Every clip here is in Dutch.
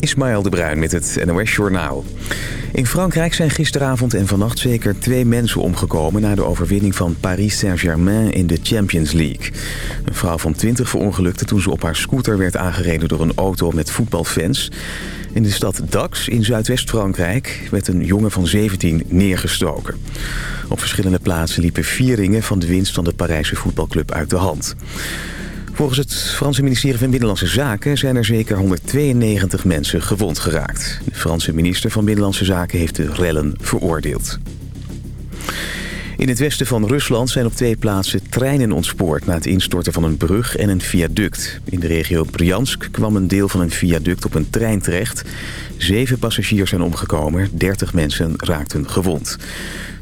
Ismaël de Bruin met het NOS Journaal. In Frankrijk zijn gisteravond en vannacht zeker twee mensen omgekomen... na de overwinning van Paris Saint-Germain in de Champions League. Een vrouw van 20 verongelukte toen ze op haar scooter werd aangereden... door een auto met voetbalfans. In de stad Dax in Zuidwest-Frankrijk werd een jongen van 17 neergestoken. Op verschillende plaatsen liepen vieringen van de winst van de Parijse voetbalclub uit de hand. Volgens het Franse ministerie van Binnenlandse Zaken zijn er zeker 192 mensen gewond geraakt. De Franse minister van Binnenlandse Zaken heeft de rellen veroordeeld. In het westen van Rusland zijn op twee plaatsen treinen ontspoord... na het instorten van een brug en een viaduct. In de regio Bryansk kwam een deel van een viaduct op een trein terecht. Zeven passagiers zijn omgekomen, 30 mensen raakten gewond.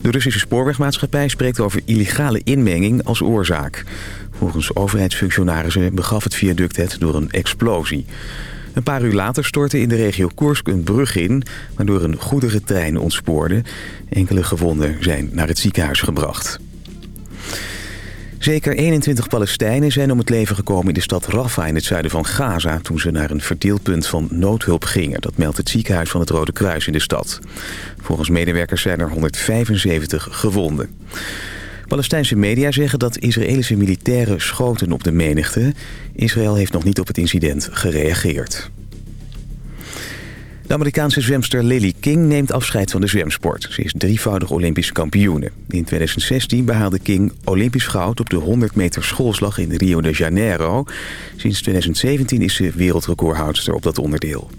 De Russische spoorwegmaatschappij spreekt over illegale inmenging als oorzaak. Volgens overheidsfunctionarissen begaf het viaduct het door een explosie. Een paar uur later stortte in de regio Koersk een brug in... waardoor een goederentrein ontspoorde. Enkele gewonden zijn naar het ziekenhuis gebracht. Zeker 21 Palestijnen zijn om het leven gekomen in de stad Rafah in het zuiden van Gaza... toen ze naar een verdeelpunt van noodhulp gingen. Dat meldt het ziekenhuis van het Rode Kruis in de stad. Volgens medewerkers zijn er 175 gewonden. Palestijnse media zeggen dat Israëlische militairen schoten op de menigte. Israël heeft nog niet op het incident gereageerd. De Amerikaanse zwemster Lily King neemt afscheid van de zwemsport. Ze is drievoudig Olympisch kampioene. In 2016 behaalde King Olympisch goud op de 100 meter schoolslag in Rio de Janeiro. Sinds 2017 is ze wereldrecordhoudster op dat onderdeel.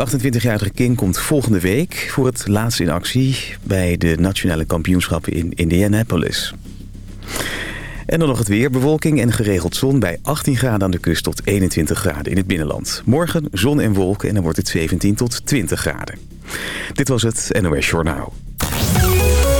De 28-jarige King komt volgende week voor het laatst in actie... bij de nationale kampioenschappen in Indianapolis. En dan nog het weer. Bewolking en geregeld zon bij 18 graden aan de kust tot 21 graden in het binnenland. Morgen zon en wolken en dan wordt het 17 tot 20 graden. Dit was het NOS Journaal.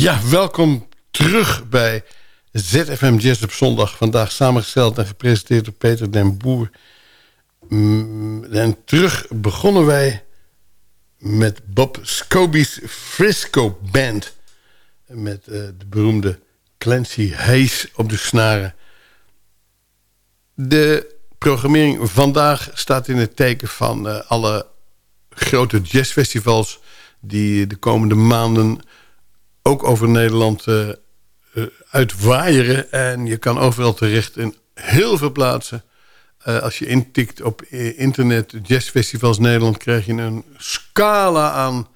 Ja, welkom terug bij ZFM Jazz op zondag. Vandaag samengesteld en gepresenteerd door Peter den Boer. Mm, en terug begonnen wij met Bob Scobie's Frisco Band. Met uh, de beroemde Clancy Hayes op de snaren. De programmering vandaag staat in het teken van uh, alle grote jazzfestivals... die de komende maanden ook over Nederland uh, uitwaaieren. En je kan overal terecht in heel veel plaatsen. Uh, als je intikt op internet jazzfestivals Nederland... krijg je een scala aan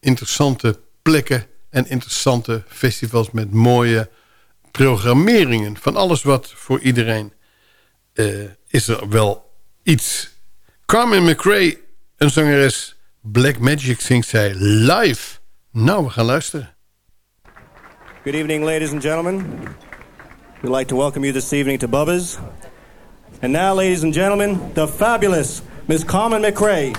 interessante plekken... en interessante festivals met mooie programmeringen. Van alles wat voor iedereen is er wel iets. Carmen McRae, een zangeres... Black Magic zingt zij live... Nou, we gaan luisteren. Good evening, ladies and gentlemen. We'd like to welcome you this evening to Bubba's. And now, ladies and gentlemen, the fabulous Miss Carmen McRae.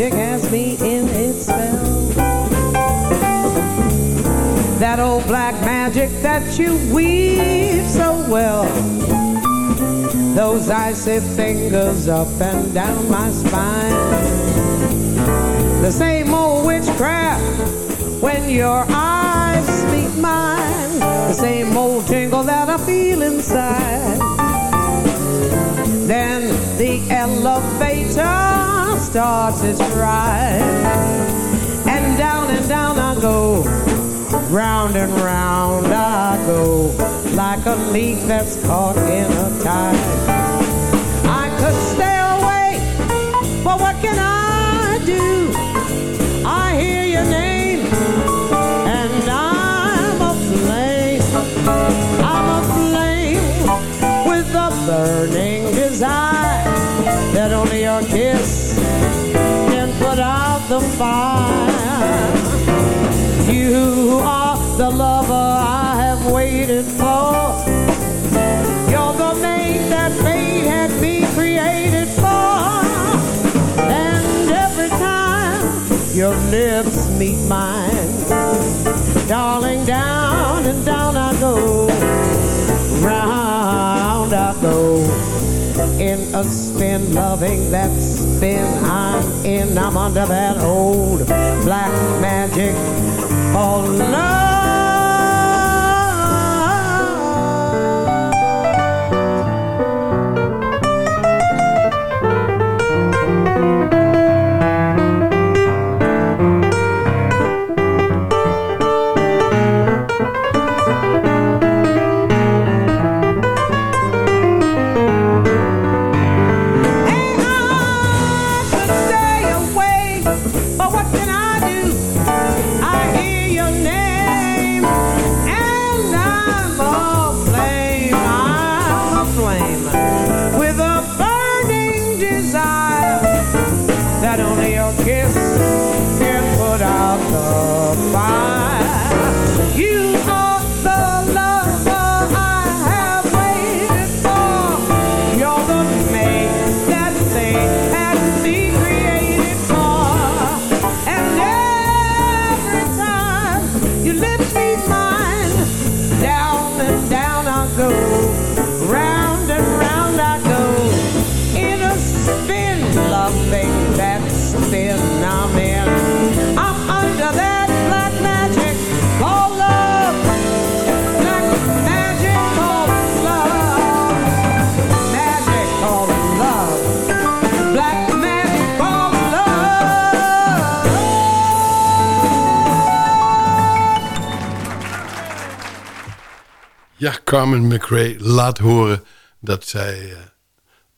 Magic has me in its spell. That old black magic that you weave so well. Those icy fingers up and down my spine. The same old witchcraft when your eyes meet mine. The same old tingle that I feel inside. Then the elevator starts its ride. And down and down I go, round and round I go, like a leaf that's caught in a tide. I could stay away, but what can I do? I hear your name, and I'm aflame. I'm aflame with a burning desire that only your kiss put out the fire. You are the lover I have waited for. You're the mate that fate had me created for. And every time your lips meet mine, darling, down and down I go, round I go in a spin, loving that spin I'm in. I'm under that old black magic oh, called love. Ja, Carmen McRae laat horen dat zij uh,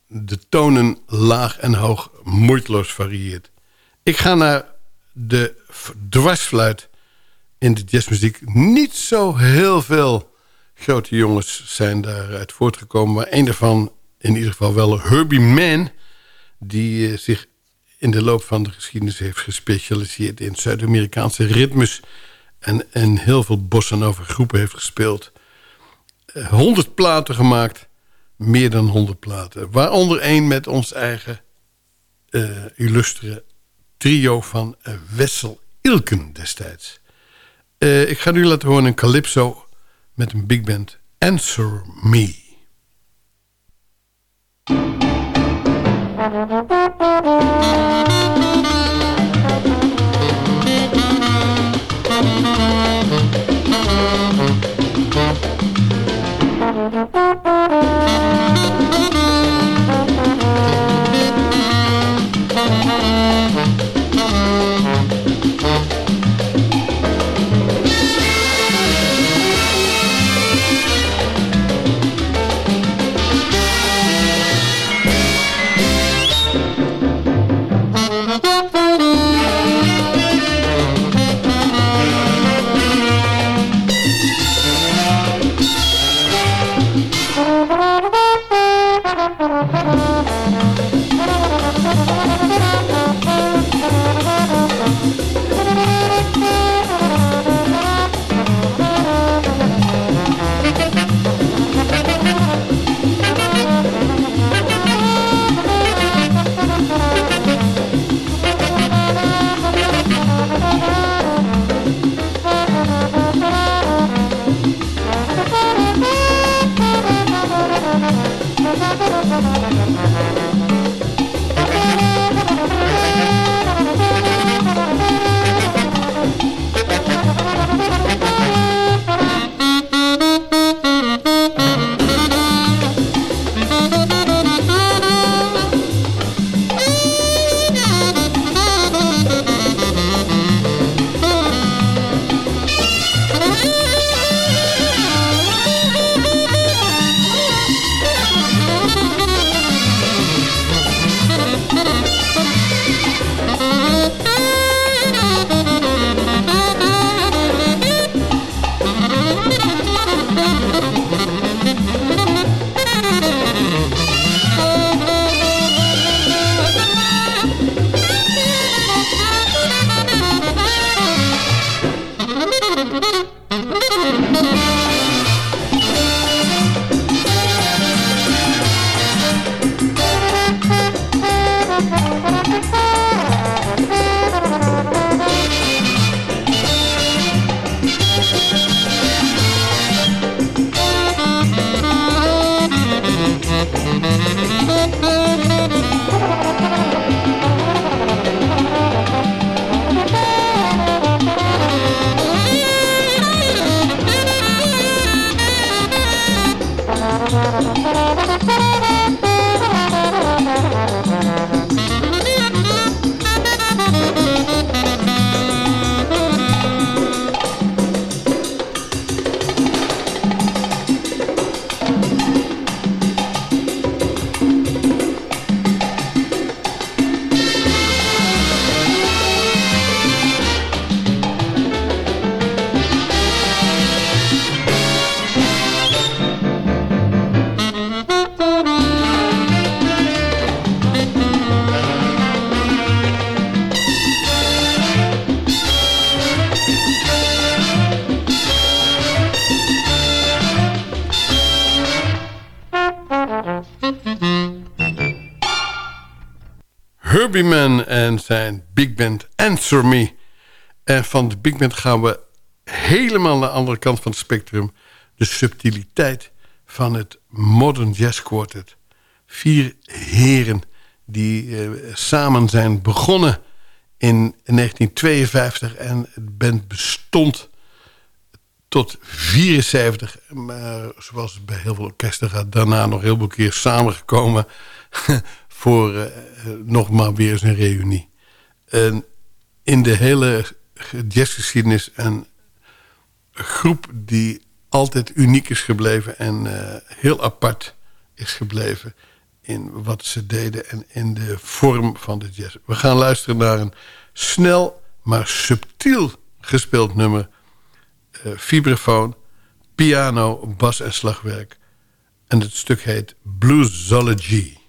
de tonen laag en hoog moeiteloos varieert. Ik ga naar de dwarsfluit in de jazzmuziek. Niet zo heel veel grote jongens zijn daaruit voortgekomen. Maar een daarvan, in ieder geval wel Herbie Mann... die eh, zich in de loop van de geschiedenis heeft gespecialiseerd... in Zuid-Amerikaanse ritmes en, en heel veel bossen over groepen heeft gespeeld. 100 eh, platen gemaakt, meer dan 100 platen. Waaronder één met ons eigen uh, illustre trio van Wessel Ilken destijds. ik ga nu laten horen een calypso met een big band Answer Me. En zijn big band Answer Me. En van de big band gaan we helemaal naar de andere kant van het spectrum. De subtiliteit van het Modern Jazz Quartet. Vier heren die eh, samen zijn begonnen in 1952. En het band bestond tot 74. Maar zoals bij heel veel orkesten gaat daarna nog heel veel keer samengekomen... voor uh, nog maar weer eens een reunie. En in de hele jazzgeschiedenis een groep die altijd uniek is gebleven... en uh, heel apart is gebleven in wat ze deden... en in de vorm van de jazz. We gaan luisteren naar een snel, maar subtiel gespeeld nummer... Uh, vibrafoon, piano, bas en slagwerk. En het stuk heet Bluesology.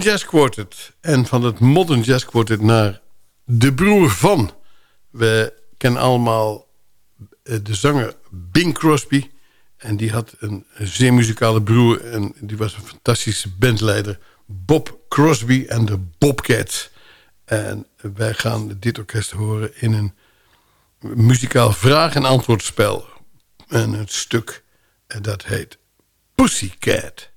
Modern Jazz Quartet. En van het Modern Jazz Quartet naar de broer van. We kennen allemaal eh, de zanger Bing Crosby. En die had een zeer muzikale broer. En die was een fantastische bandleider. Bob Crosby en de Bobcats. En wij gaan dit orkest horen in een muzikaal vraag- en antwoordspel. En het stuk eh, dat heet Pussycat.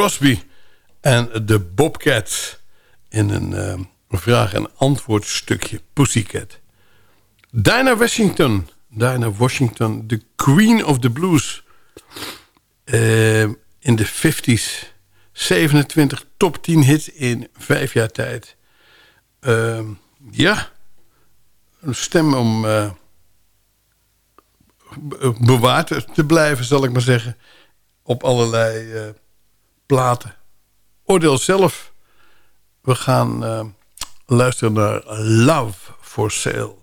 Crosby en de Bobcats... in een uh, vraag- en antwoord stukje Pussycat. Dinah Washington, Dinah Washington, the Queen of the Blues... Uh, in de 50s. 27 top 10 hits in vijf jaar tijd. Uh, ja, een stem om uh, bewaard te blijven, zal ik maar zeggen. Op allerlei uh, platen. Oordeel zelf. We gaan uh, luisteren naar Love for Sale.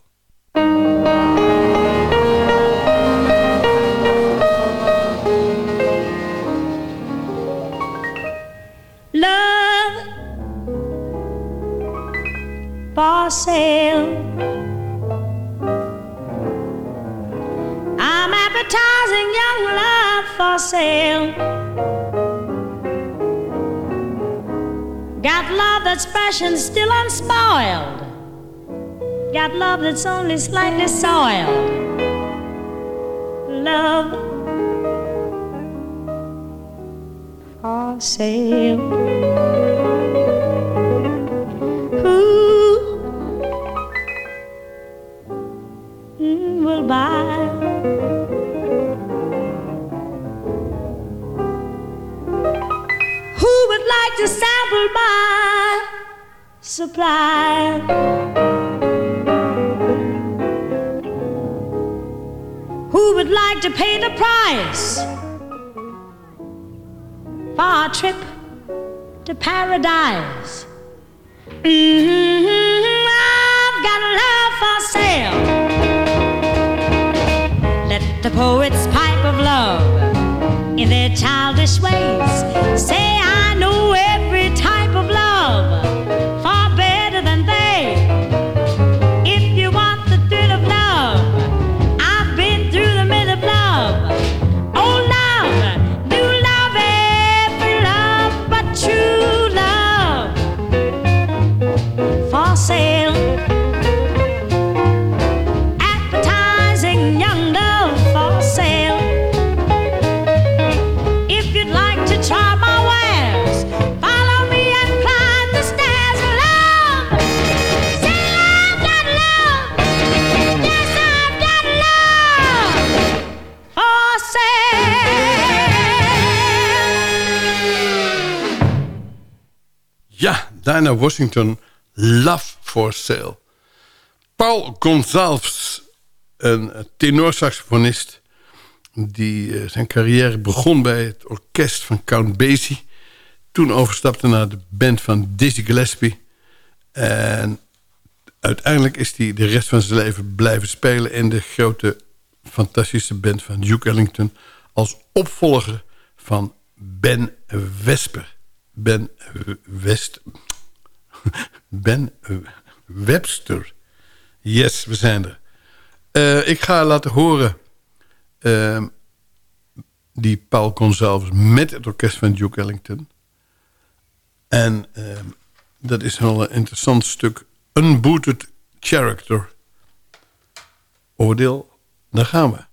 Love for sale. I'm advertising young love for sale. Got love that's and still unspoiled. Got love that's only slightly soiled. Love for sale. Who will buy? Would like to sample my supply? Who would like to pay the price for a trip to paradise? Mm-hmm, I've got love for sale. Let the poets pipe of love in their childish ways Dinah Washington, Love for Sale. Paul Gonsalves, een tenorsaxofonist... die uh, zijn carrière begon bij het orkest van Count Basie... toen overstapte naar de band van Dizzy Gillespie... en uiteindelijk is hij de rest van zijn leven blijven spelen... in de grote, fantastische band van Duke Ellington... als opvolger van Ben Wesper. Ben West... Ben eh, Webster. Yes, we zijn er. Eh, ik ga laten horen... Ehm, die Paul Gonzalves met het orkest van Duke Ellington. En ehm, dat is een interessant stuk. Unbooted Character. Oordeel, daar gaan we.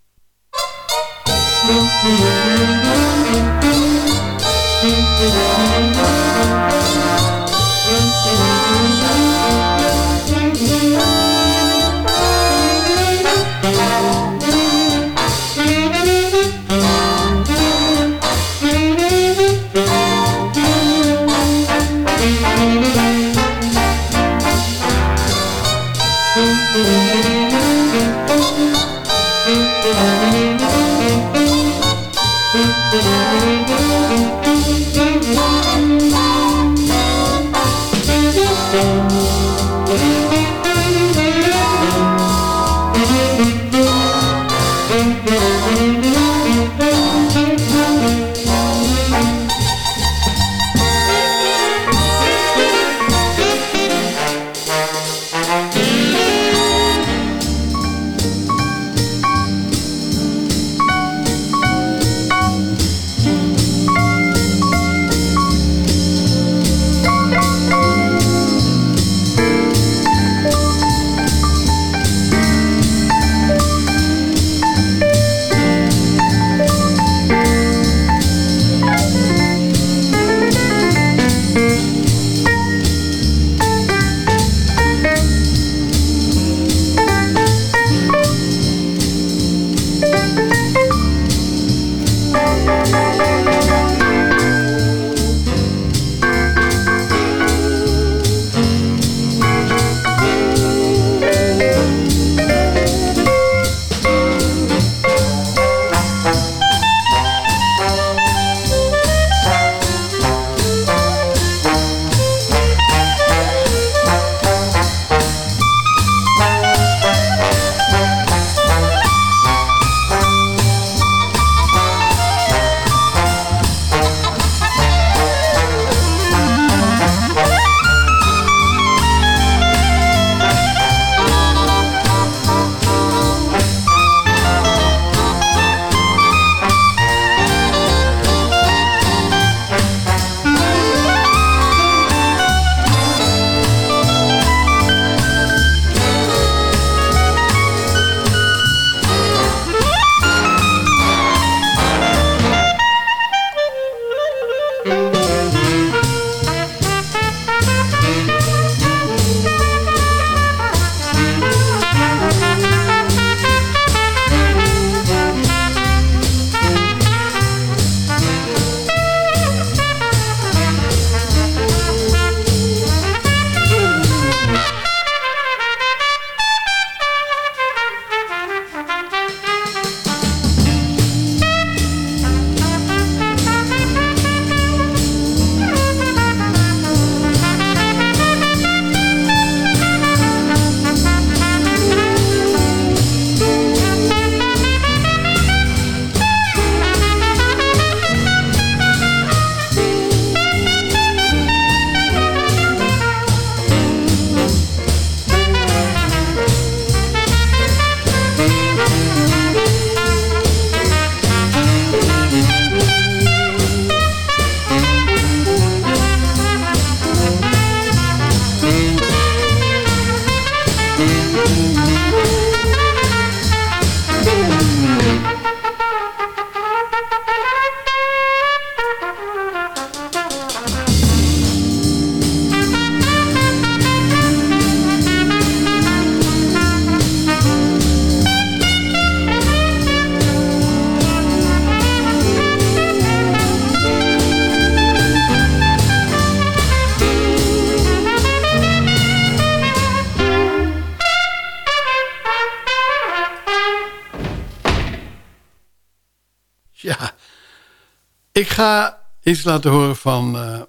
Ik ga iets laten horen van uh,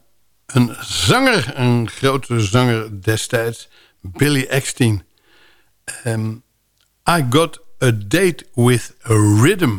een zanger, een grote zanger destijds, Billy Eckstein. Um, I got a date with a rhythm.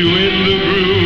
You in the groove.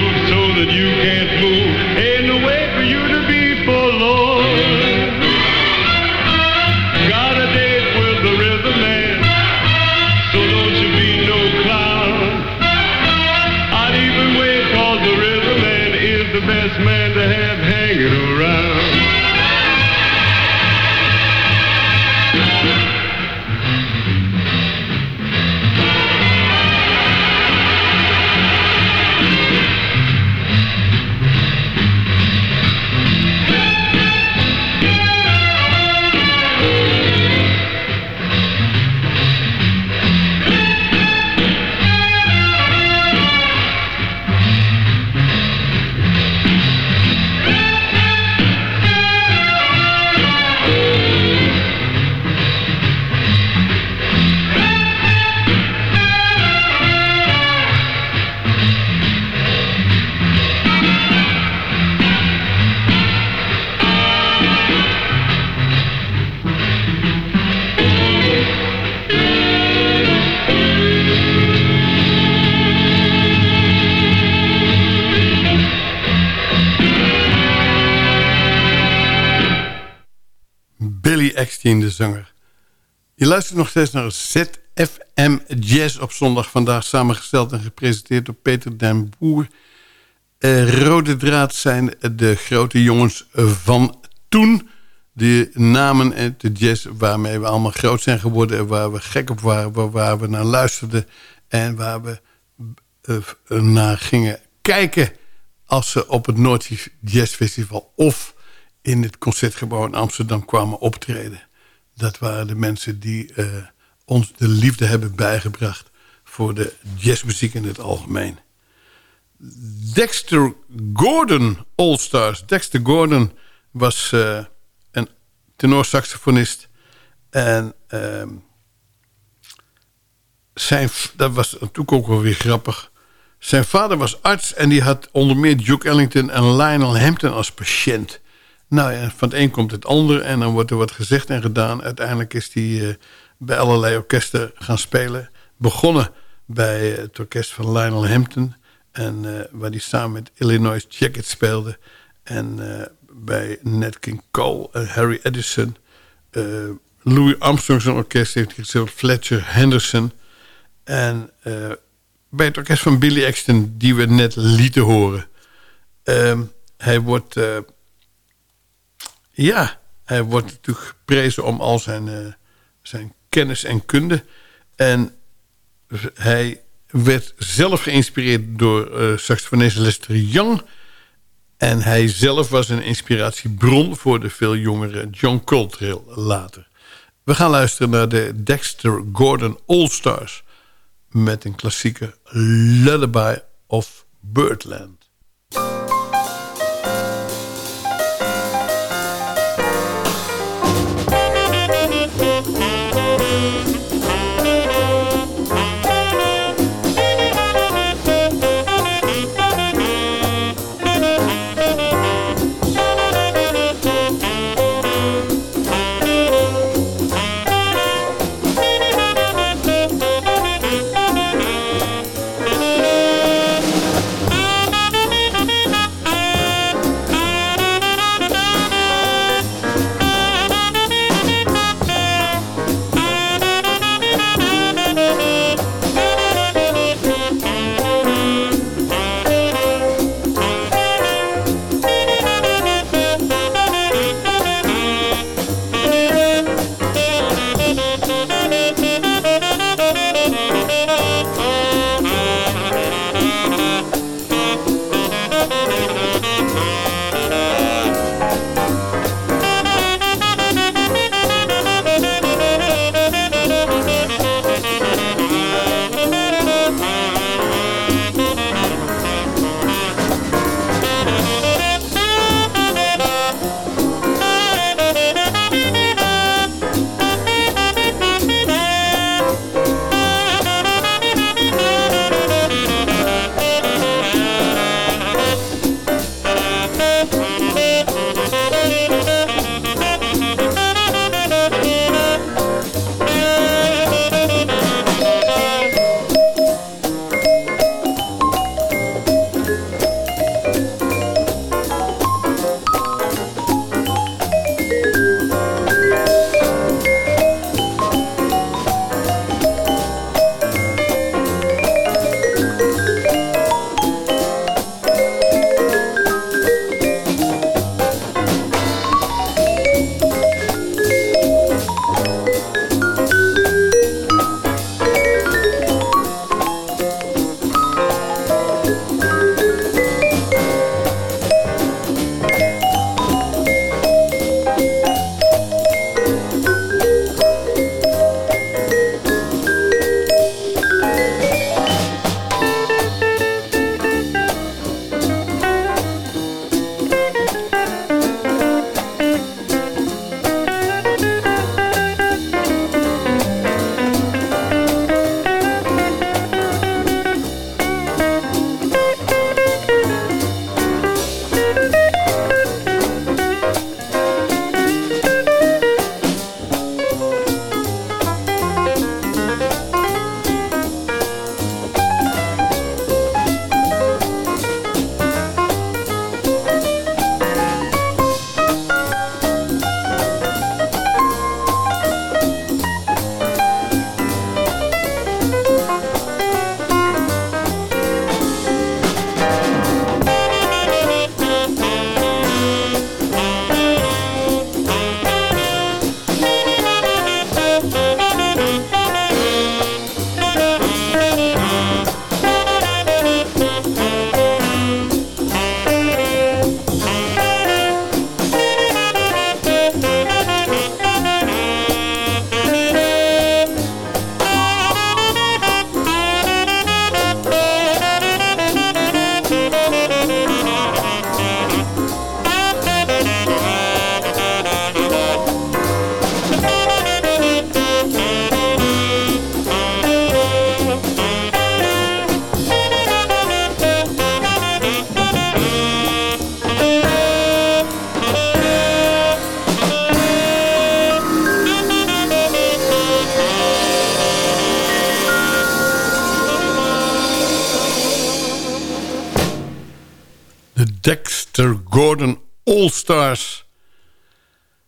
De zanger. Je luistert nog steeds naar ZFM Jazz op zondag. Vandaag samengesteld en gepresenteerd door Peter den Boer. Uh, rode draad zijn de grote jongens van toen. De namen en de jazz waarmee we allemaal groot zijn geworden... en waar we gek op waren, waar we naar luisterden... en waar we uh, naar gingen kijken... als ze op het Noordse Jazz Festival... of in het Concertgebouw in Amsterdam kwamen optreden. Dat waren de mensen die uh, ons de liefde hebben bijgebracht... voor de jazzmuziek in het algemeen. Dexter Gordon All-Stars. Dexter Gordon was uh, een tenorsaxofonist. En uh, zijn, dat was natuurlijk ook wel weer grappig. Zijn vader was arts en die had onder meer Duke Ellington en Lionel Hampton als patiënt. Nou ja, van het een komt het ander en dan wordt er wat gezegd en gedaan. Uiteindelijk is hij uh, bij allerlei orkesten gaan spelen. Begonnen bij het orkest van Lionel Hampton. En uh, waar hij samen met Illinois Jacket speelde. En bij Nat King Cole en Harry Edison. Louis Armstrong's orkest heeft hij gespeeld. Fletcher Henderson. En bij het orkest van Billy Exton die we net lieten horen. Ehm, hij wordt ja, hij wordt natuurlijk geprezen om al zijn, uh, zijn kennis en kunde. En hij werd zelf geïnspireerd door uh, saxofonist Lester Young. En hij zelf was een inspiratiebron voor de veel jongere John Coltrane later. We gaan luisteren naar de Dexter Gordon All-Stars... met een klassieke Lullaby of Birdland.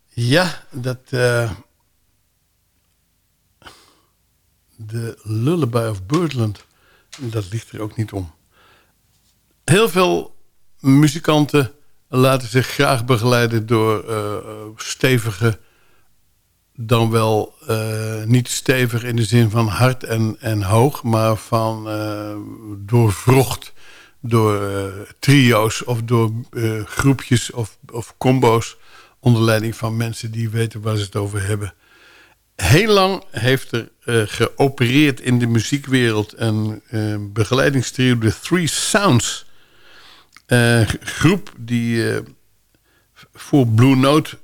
Ja, dat... Uh, de Lullaby of Birdland. Dat ligt er ook niet om. Heel veel muzikanten laten zich graag begeleiden door uh, stevige... dan wel uh, niet stevig in de zin van hard en, en hoog... maar van doorvrocht door uh, trio's of door uh, groepjes of, of combo's... onder leiding van mensen die weten waar ze het over hebben. Heel lang heeft er uh, geopereerd in de muziekwereld... een begeleidingstrio, de Three Sounds. Uh, groep die voor Blue Note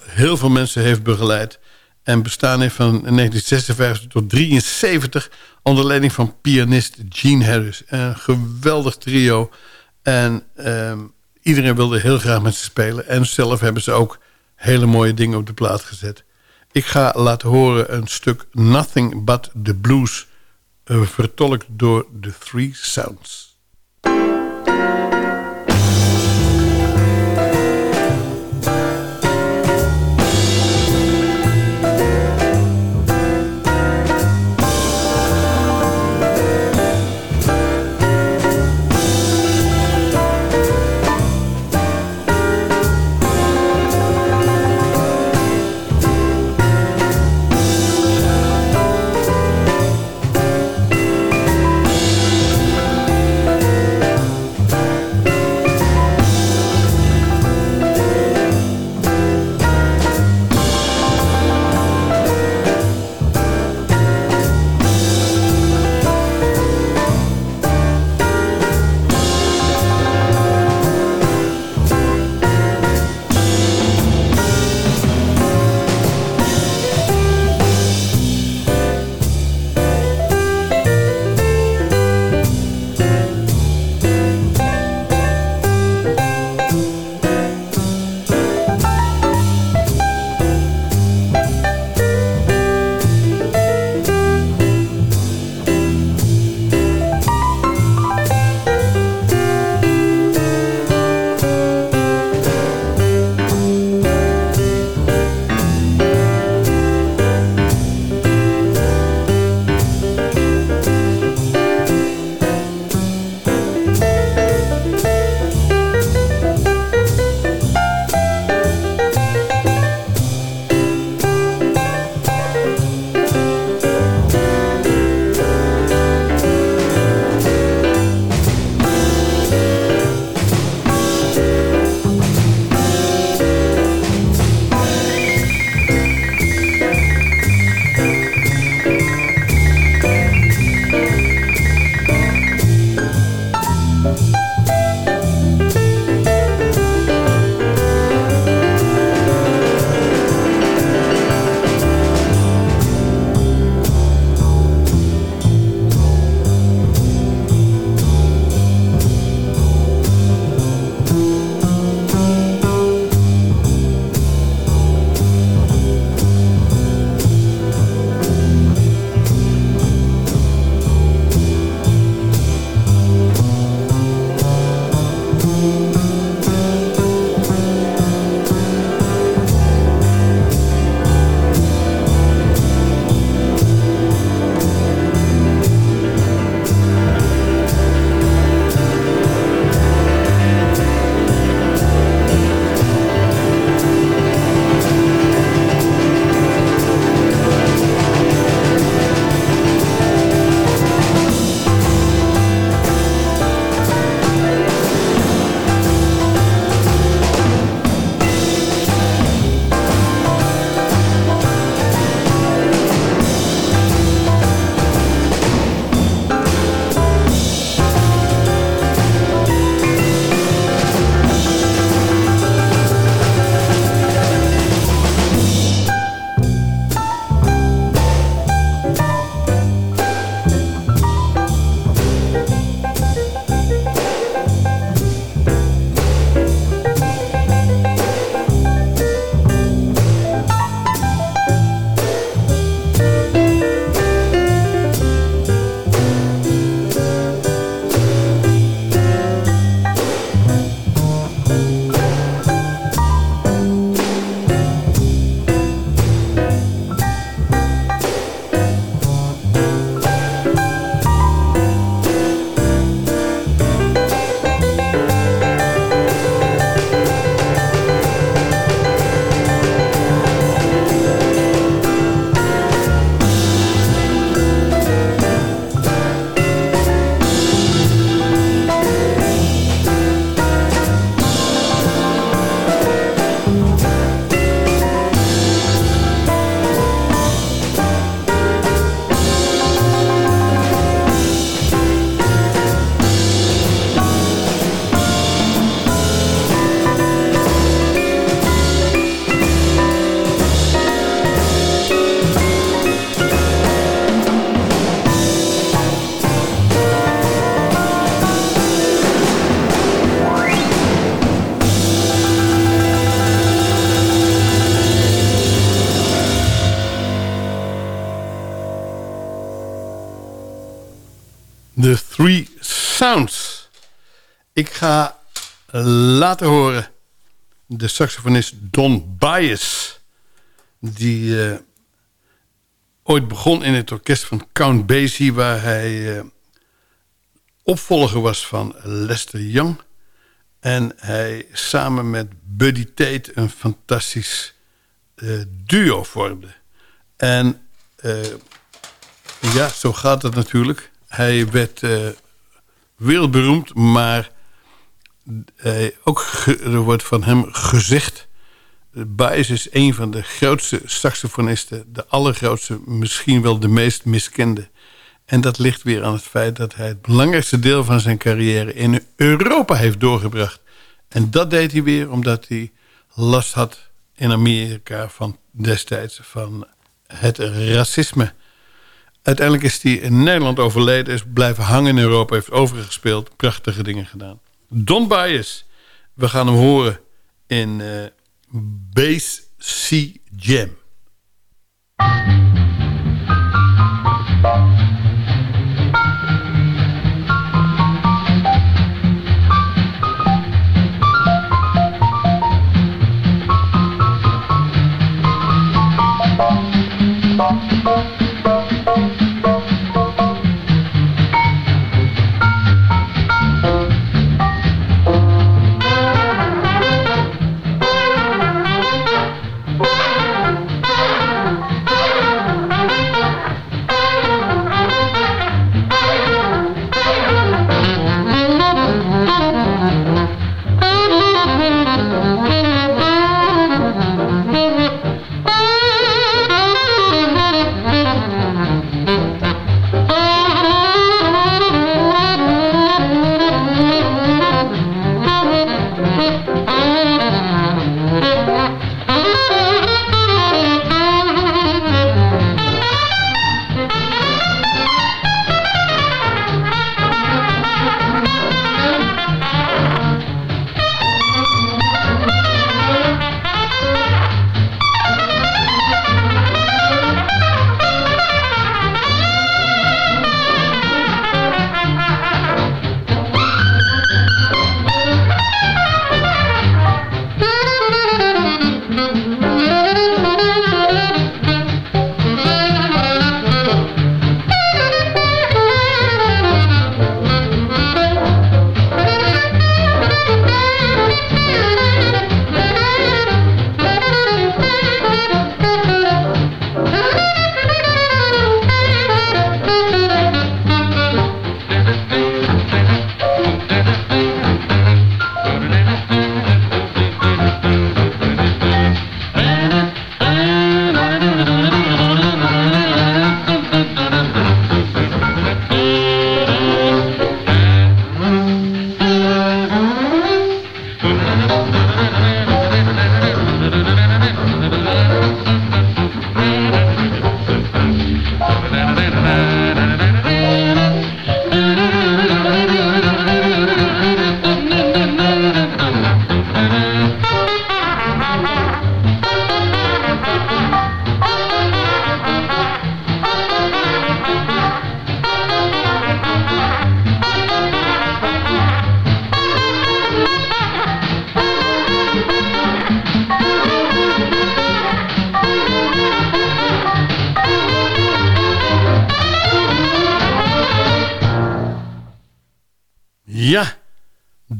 heel veel mensen heeft begeleid... en bestaan heeft van 1956 tot 1973... onder leiding van pianist Gene Harris. Een geweldig trio. En ehm, iedereen wilde heel graag met ze spelen. En zelf hebben ze ook hele mooie dingen op de plaat gezet... Ik ga laten horen een stuk Nothing But The Blues... Uh, vertolkt door The Three Sounds. Ik ga laten horen de saxofonist Don Bias... die uh, ooit begon in het orkest van Count Basie... waar hij uh, opvolger was van Lester Young... en hij samen met Buddy Tate een fantastisch uh, duo vormde. En ja, zo gaat het natuurlijk. Hij werd wereldberoemd, maar eh, ook er wordt van hem gezegd... Baez is een van de grootste saxofonisten. De allergrootste, misschien wel de meest miskende. En dat ligt weer aan het feit dat hij het belangrijkste deel van zijn carrière... in Europa heeft doorgebracht. En dat deed hij weer omdat hij last had in Amerika van destijds... van het racisme. Uiteindelijk is hij in Nederland overleden, is blijven hangen in Europa... heeft overgespeeld, prachtige dingen gedaan. Don Bias. We gaan hem horen in uh, Base C Jam.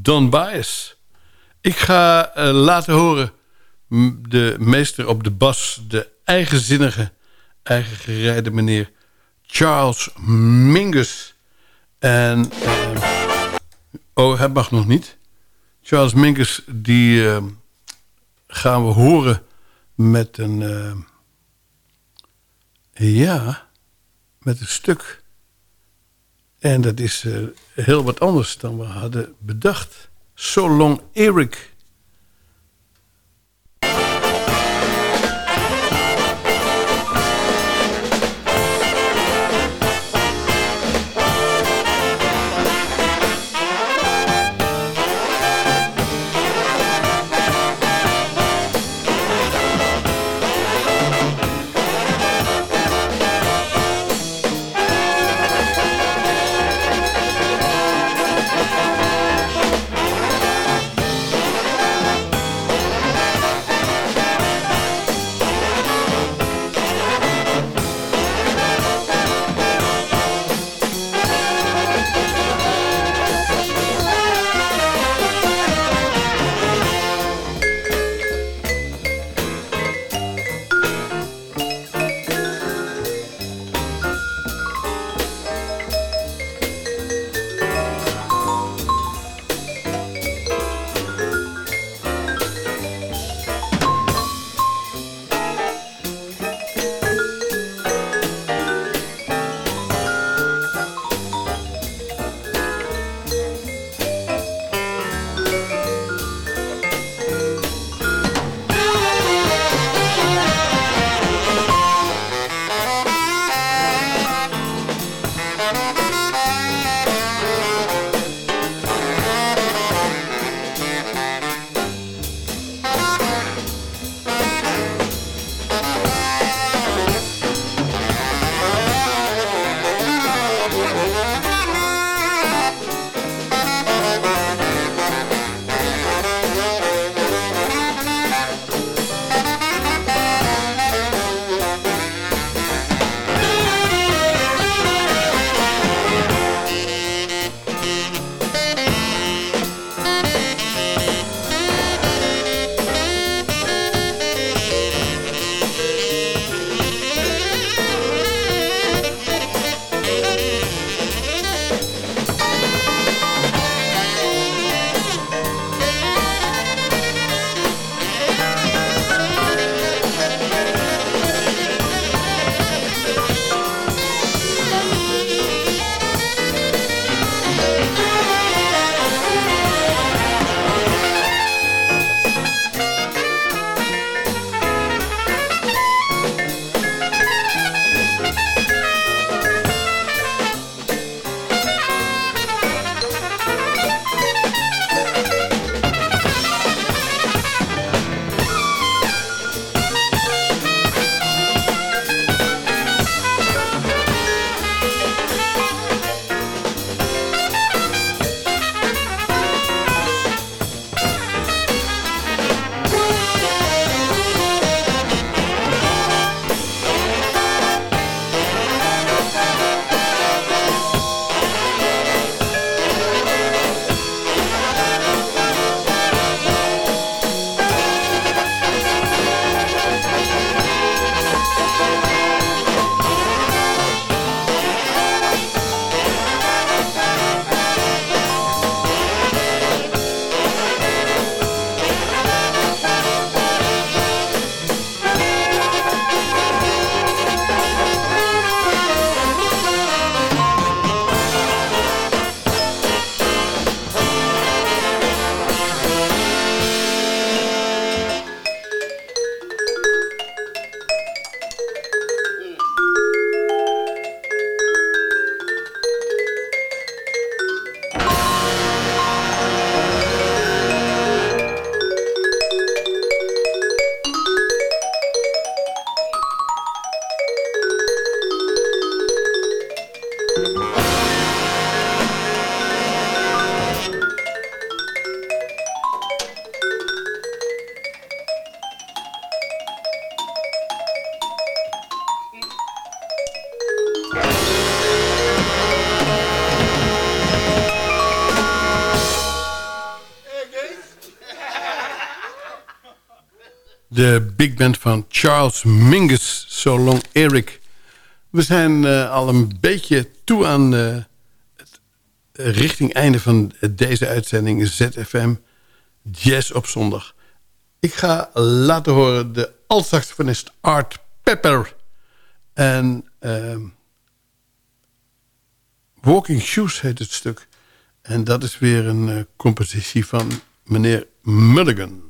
Don Bias. Ik ga uh, laten horen de meester op de bas... de eigenzinnige, eigen gerijde meneer Charles Mingus. En... Uh, oh, hij mag nog niet. Charles Mingus, die uh, gaan we horen met een... ja, met een stuk... En dat is uh, heel wat anders dan we hadden bedacht. So Long Eric de big band van Charles Mingus, So Long Eric. We zijn uh, al een beetje toe aan uh, het richting einde van deze uitzending ZFM Jazz op zondag. Ik ga laten horen de altsaxofonist Art Pepper en uh, Walking Shoes heet het stuk. En dat is weer een uh, compositie van meneer Mulligan.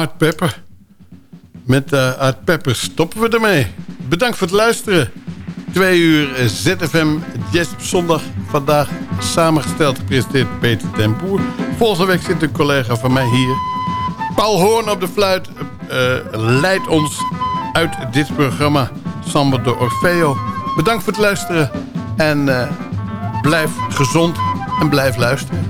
Art Pepper. Met uh, Art Pepper stoppen we ermee. Bedankt voor het luisteren. Twee uur ZFM Jazz zondag. Vandaag samengesteld gepresenteerd Peter Tempoer. Volgende week zit een collega van mij hier. Paul Hoorn op de fluit uh, leidt ons uit dit programma. Samba de Orfeo. Bedankt voor het luisteren. En blijf gezond en blijf luisteren.